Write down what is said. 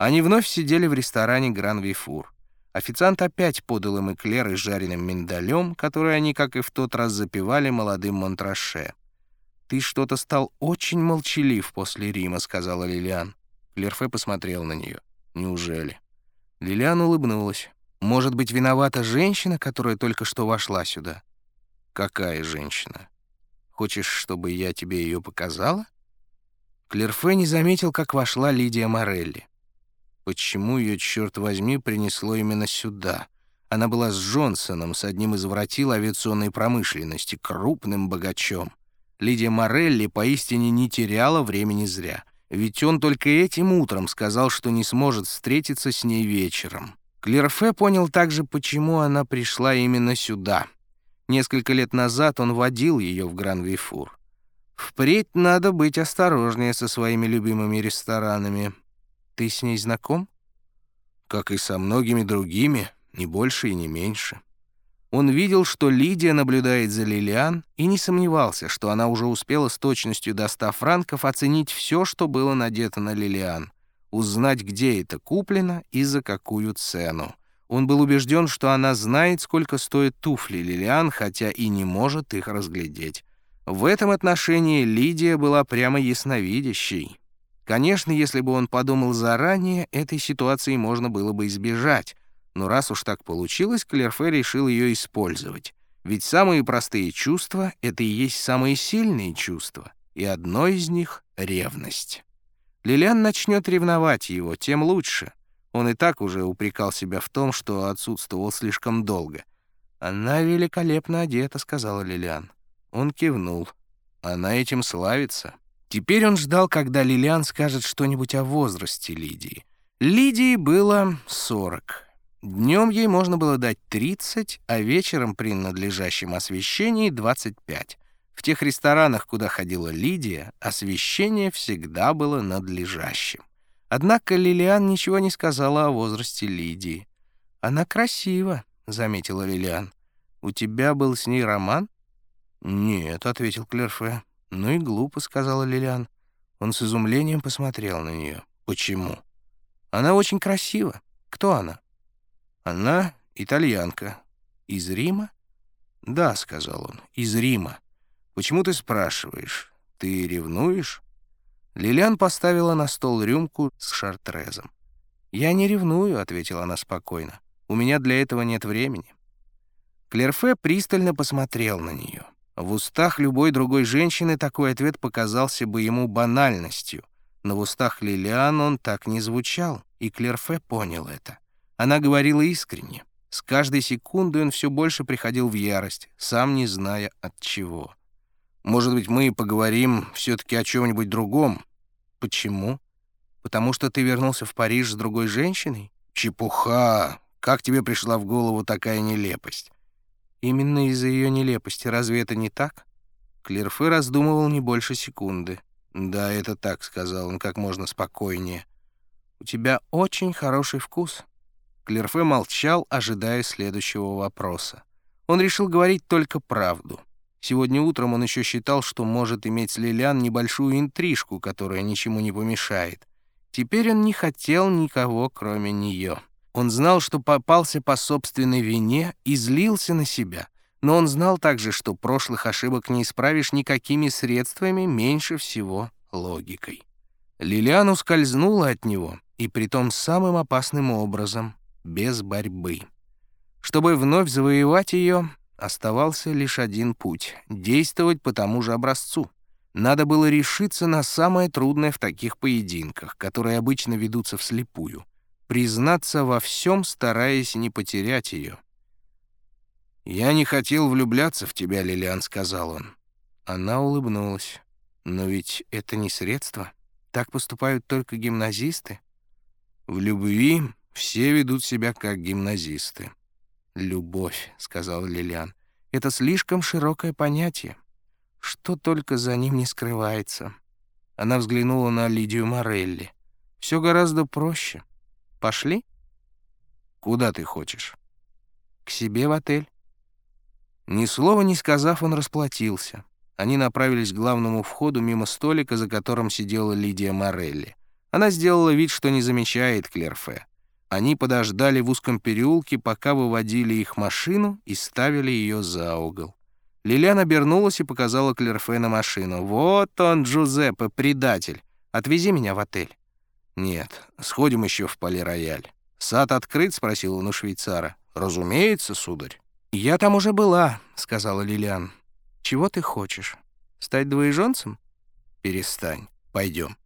Они вновь сидели в ресторане «Гран-Вифур». Официант опять подал им эклеры с жареным миндалем, которые они, как и в тот раз, запивали молодым Монтраше. «Ты что-то стал очень молчалив после Рима», — сказала Лилиан. Клерфе посмотрел на нее. «Неужели?» Лилиан улыбнулась. «Может быть, виновата женщина, которая только что вошла сюда?» «Какая женщина? Хочешь, чтобы я тебе ее показала?» Клерфе не заметил, как вошла Лидия Морелли. Почему ее, черт возьми, принесло именно сюда? Она была с Джонсоном, с одним из воротил авиационной промышленности, крупным богачом. Лидия Морелли поистине не теряла времени зря. Ведь он только этим утром сказал, что не сможет встретиться с ней вечером. Клерфе понял также, почему она пришла именно сюда. Несколько лет назад он водил ее в Гран-Вифур. Впредь надо быть осторожнее со своими любимыми ресторанами. Ты с ней знаком? Как и со многими другими, не больше и не меньше. Он видел, что Лидия наблюдает за Лилиан, и не сомневался, что она уже успела с точностью до 100 франков оценить все, что было надето на Лилиан, узнать, где это куплено и за какую цену. Он был убежден, что она знает, сколько стоят туфли Лилиан, хотя и не может их разглядеть. В этом отношении Лидия была прямо ясновидящей. Конечно, если бы он подумал заранее, этой ситуации можно было бы избежать. Но раз уж так получилось, Клерфе решил ее использовать. Ведь самые простые чувства — это и есть самые сильные чувства. И одно из них — ревность. Лилиан начнет ревновать его, тем лучше. Он и так уже упрекал себя в том, что отсутствовал слишком долго. «Она великолепно одета», — сказала Лилиан. Он кивнул. «Она этим славится». Теперь он ждал, когда Лилиан скажет что-нибудь о возрасте Лидии. Лидии было 40. Днем ей можно было дать 30, а вечером при надлежащем освещении 25. В тех ресторанах, куда ходила Лидия, освещение всегда было надлежащим. Однако Лилиан ничего не сказала о возрасте Лидии. «Она красива», — заметила Лилиан. «У тебя был с ней роман?» «Нет», — ответил Клерфе. «Ну и глупо», — сказала Лилиан. Он с изумлением посмотрел на нее. «Почему?» «Она очень красива. Кто она?» «Она итальянка. Из Рима?» «Да», — сказал он, — «из Рима. Почему ты спрашиваешь? Ты ревнуешь?» Лилиан поставила на стол рюмку с шартрезом. «Я не ревную», — ответила она спокойно. «У меня для этого нет времени». Клерфе пристально посмотрел на нее. В устах любой другой женщины такой ответ показался бы ему банальностью, но в устах Лилиан он так не звучал, и Клерфе понял это. Она говорила искренне. С каждой секундой он все больше приходил в ярость, сам не зная от чего. «Может быть, мы поговорим все-таки о чем-нибудь другом?» «Почему? Потому что ты вернулся в Париж с другой женщиной?» «Чепуха! Как тебе пришла в голову такая нелепость?» Именно из-за ее нелепости. Разве это не так? Клерфе раздумывал не больше секунды. «Да, это так», — сказал он как можно спокойнее. «У тебя очень хороший вкус». Клерфе молчал, ожидая следующего вопроса. Он решил говорить только правду. Сегодня утром он еще считал, что может иметь с Лилиан небольшую интрижку, которая ничему не помешает. Теперь он не хотел никого, кроме нее. Он знал, что попался по собственной вине и злился на себя. Но он знал также, что прошлых ошибок не исправишь никакими средствами, меньше всего логикой. Лилиан ускользнула от него, и притом самым опасным образом, без борьбы. Чтобы вновь завоевать ее, оставался лишь один путь — действовать по тому же образцу. Надо было решиться на самое трудное в таких поединках, которые обычно ведутся вслепую признаться во всем, стараясь не потерять ее. «Я не хотел влюбляться в тебя, Лилиан», — сказал он. Она улыбнулась. «Но ведь это не средство. Так поступают только гимназисты». «В любви все ведут себя как гимназисты». «Любовь», — сказал Лилиан, — «это слишком широкое понятие. Что только за ним не скрывается». Она взглянула на Лидию Морелли. «Все гораздо проще. Пошли? Куда ты хочешь? К себе в отель. Ни слова не сказав, он расплатился. Они направились к главному входу мимо столика, за которым сидела Лидия Морелли. Она сделала вид, что не замечает Клерфе. Они подождали в узком переулке, пока выводили их машину и ставили ее за угол. Лилиан обернулась и показала Клерфе на машину. «Вот он, Джузеппе, предатель. Отвези меня в отель». «Нет, сходим еще в полирояль». «Сад открыт?» — спросил он у швейцара. «Разумеется, сударь». «Я там уже была», — сказала Лилиан. «Чего ты хочешь? Стать двоеженцем?» «Перестань. Пойдем».